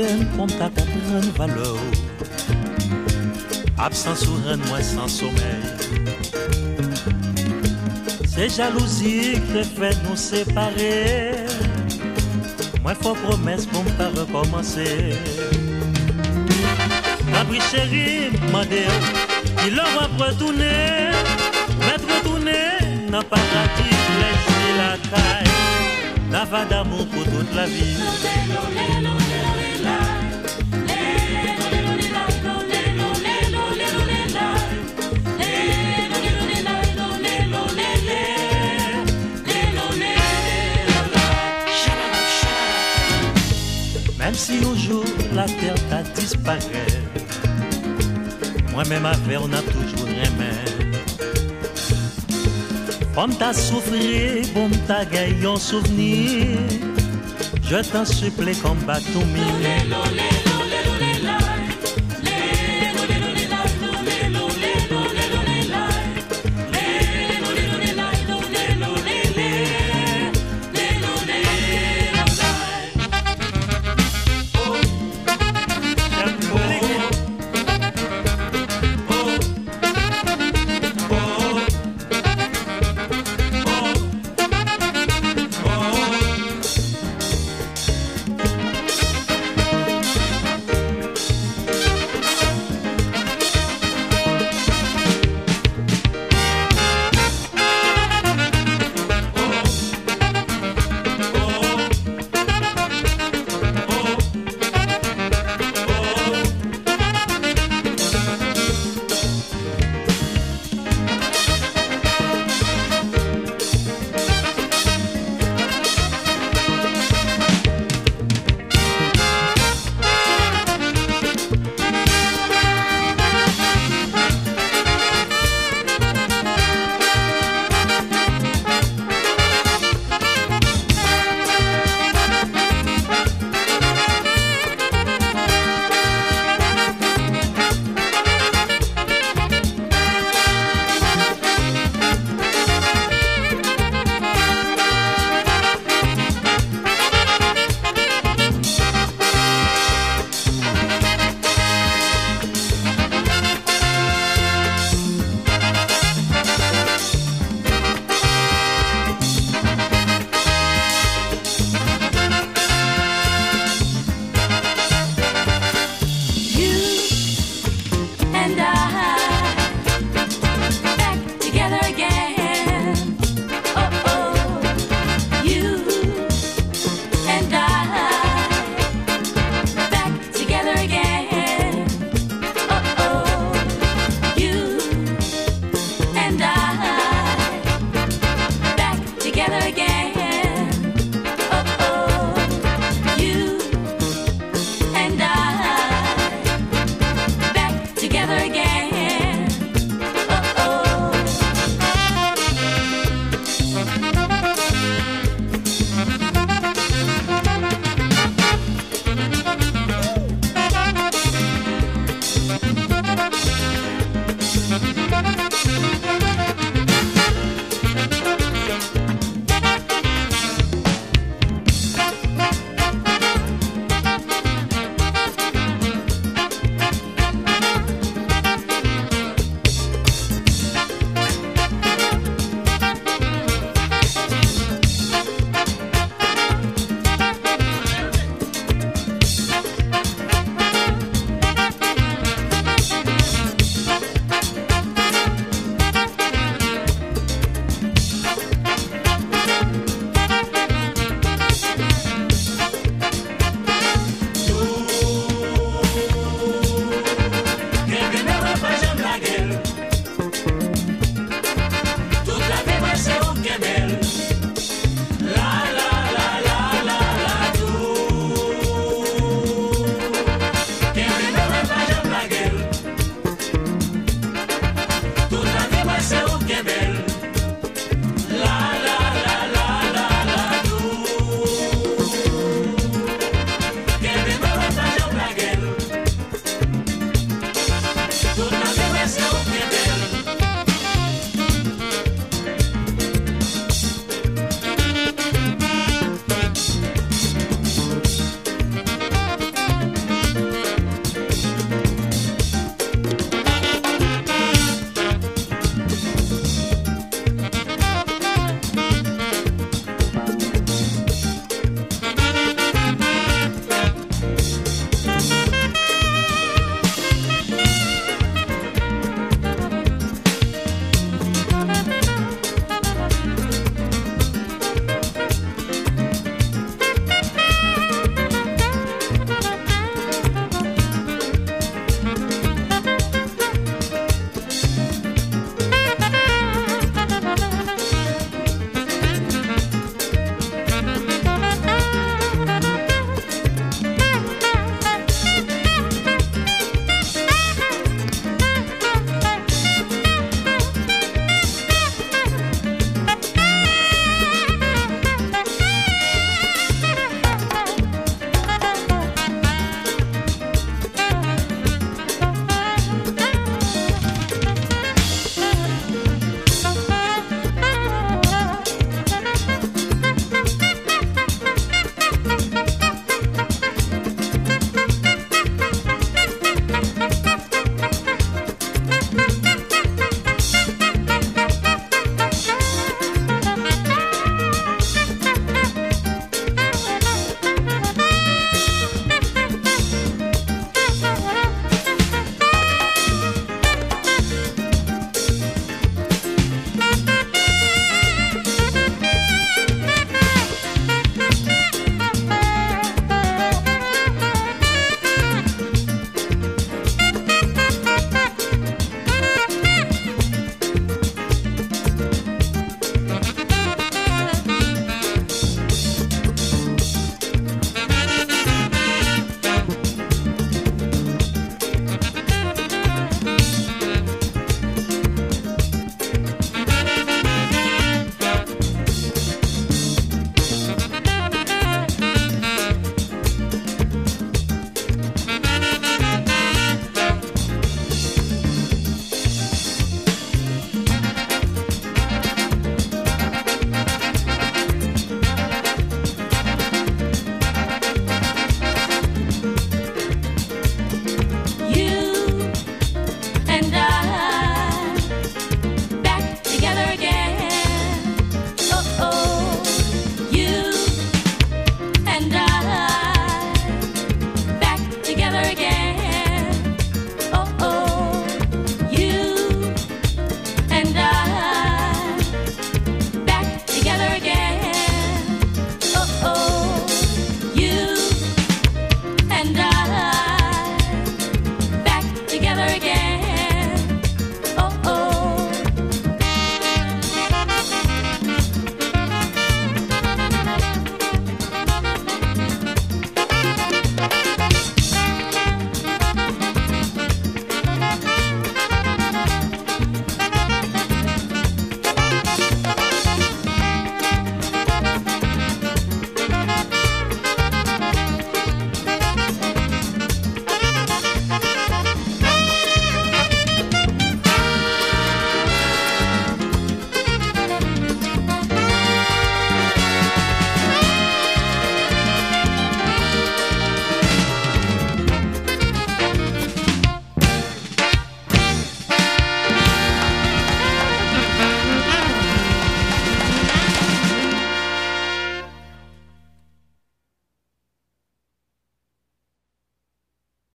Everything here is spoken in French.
peine pour ta comprendre valeur. Absence ou moi sans sommeil. C'est jalousie qui fait nous séparer. Moi, faut promesse pour ne pas recommencer. Abri chéri, mandé, il aura retourné, mettre retourné dans paradis, laisser la caille. La va d'amour pour toute la vie. Même si un jour la terre t'a disparu, moi-même avec on a toujours aimé. On t'a souffert, on t'a gagné un souvenir. Je t'en supplie, combat tout mille.